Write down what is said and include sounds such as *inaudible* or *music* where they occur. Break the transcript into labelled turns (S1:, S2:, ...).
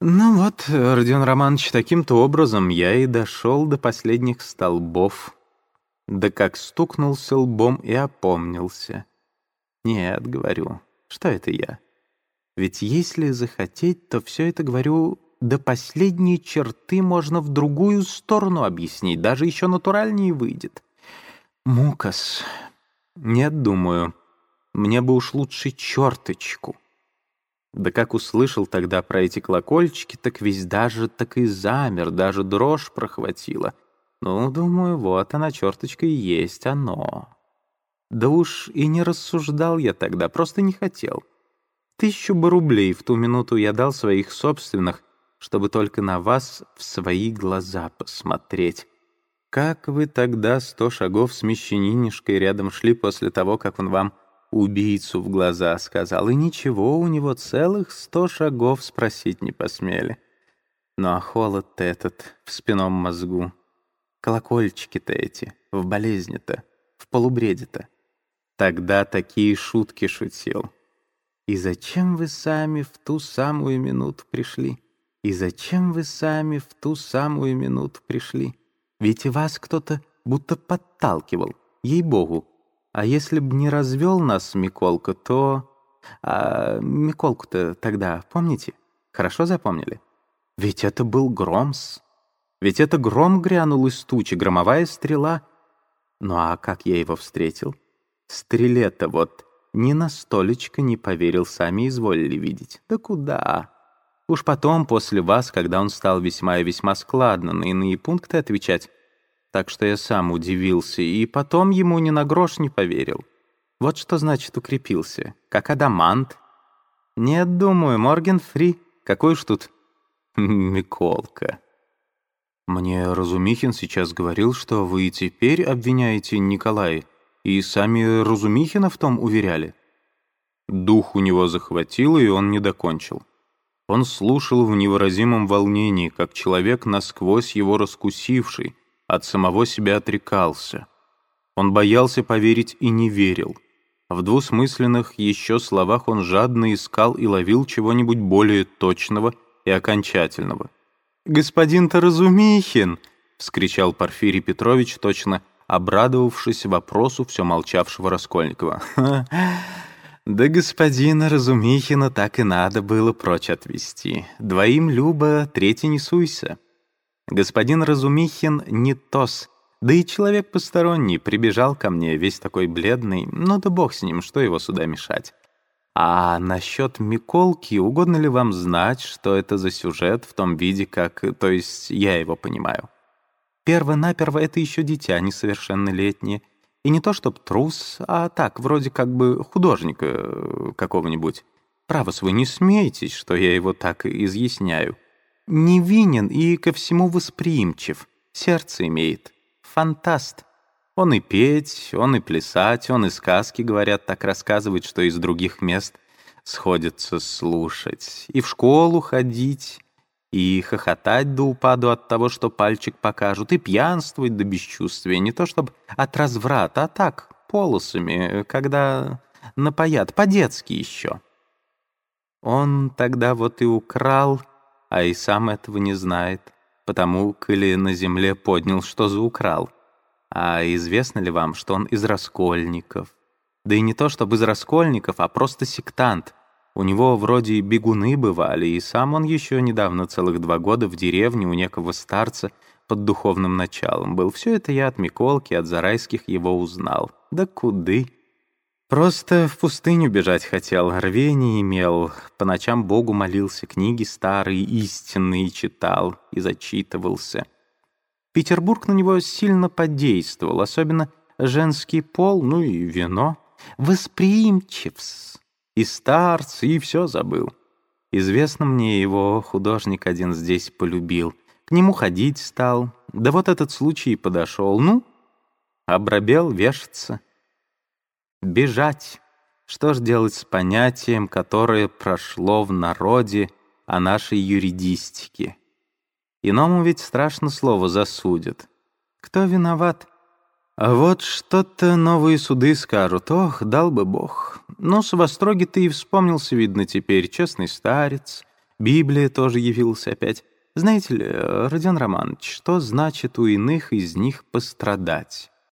S1: Ну вот, Родион Романович, таким-то образом я и дошел до последних столбов. Да как стукнулся лбом и опомнился. Нет, говорю, что это я? Ведь если захотеть, то все это, говорю, до последней черты можно в другую сторону объяснить, даже еще натуральнее выйдет. Мукас. Нет, думаю, мне бы уж лучше черточку. Да как услышал тогда про эти колокольчики, так весь даже так и замер, даже дрожь прохватила. Ну, думаю, вот она, черточка и есть оно. Да уж и не рассуждал я тогда, просто не хотел. Тысячу бы рублей в ту минуту я дал своих собственных, чтобы только на вас в свои глаза посмотреть. Как вы тогда сто шагов с мещанинишкой рядом шли после того, как он вам убийцу в глаза сказал, и ничего, у него целых сто шагов спросить не посмели. Ну а холод этот в спином мозгу, колокольчики-то эти, в болезни-то, в полубреде-то. Тогда такие шутки шутил. И зачем вы сами в ту самую минуту пришли? И зачем вы сами в ту самую минуту пришли? Ведь и вас кто-то будто подталкивал, ей-богу, а если б не развел нас Миколка, то... А Миколку-то тогда помните? Хорошо запомнили? Ведь это был Громс. Ведь это гром грянул из тучи, громовая стрела. Ну а как я его встретил? Стреле-то вот ни на столечко не поверил, сами изволили видеть. Да куда? Уж потом, после вас, когда он стал весьма и весьма складно на иные пункты отвечать, так что я сам удивился, и потом ему ни на грош не поверил. Вот что значит укрепился, как адамант. Нет, думаю, Морген Фри, какой уж тут *laughs* Миколка. Мне Разумихин сейчас говорил, что вы теперь обвиняете Николая, и сами Разумихина в том уверяли. Дух у него захватило, и он не докончил. Он слушал в невыразимом волнении, как человек, насквозь его раскусивший, от самого себя отрекался. Он боялся поверить и не верил. В двусмысленных еще словах он жадно искал и ловил чего-нибудь более точного и окончательного. «Господин-то Разумихин!» — вскричал Порфирий Петрович, точно обрадовавшись вопросу все молчавшего Раскольникова. «Да господина Разумихина так и надо было прочь отвести. Двоим Люба, третий не суйся». Господин Разумихин не тос, да и человек посторонний прибежал ко мне, весь такой бледный, ну да бог с ним, что его сюда мешать. А насчет Миколки, угодно ли вам знать, что это за сюжет в том виде, как, то есть я его понимаю? Перво-наперво это еще дитя несовершеннолетнее, и не то чтоб трус, а так, вроде как бы художника э, какого-нибудь. Право, вы не смеетесь, что я его так изъясняю невинен и ко всему восприимчив, сердце имеет, фантаст. Он и петь, он и плясать, он и сказки, говорят, так рассказывать, что из других мест сходится слушать. И в школу ходить, и хохотать до упаду от того, что пальчик покажут, и пьянствовать до бесчувствия, не то чтобы от разврата, а так, полосами, когда напоят, по-детски еще. Он тогда вот и украл а и сам этого не знает, потому коли на земле поднял, что за украл. А известно ли вам, что он из раскольников? Да и не то, чтобы из раскольников, а просто сектант. У него вроде бегуны бывали, и сам он еще недавно целых два года в деревне у некого старца под духовным началом был. Все это я от Миколки, от Зарайских его узнал. Да куды? Просто в пустыню бежать хотел, рвения имел, по ночам Богу молился, книги старые, истинные читал и зачитывался. Петербург на него сильно подействовал, особенно женский пол, ну и вино. Восприимчивс. И старцы, и все забыл. Известно мне, его художник один здесь полюбил. К нему ходить стал. Да вот этот случай подошел. Ну, обрабел вешаться. Бежать. Что ж делать с понятием, которое прошло в народе о нашей юридистике? Иному ведь страшно слово засудят. Кто виноват? А вот что-то новые суды скажут. Ох, дал бы бог. Но с востроги ты и вспомнился, видно, теперь честный старец, Библия тоже явилась опять. Знаете ли, Родион Романович, что значит у иных из них пострадать?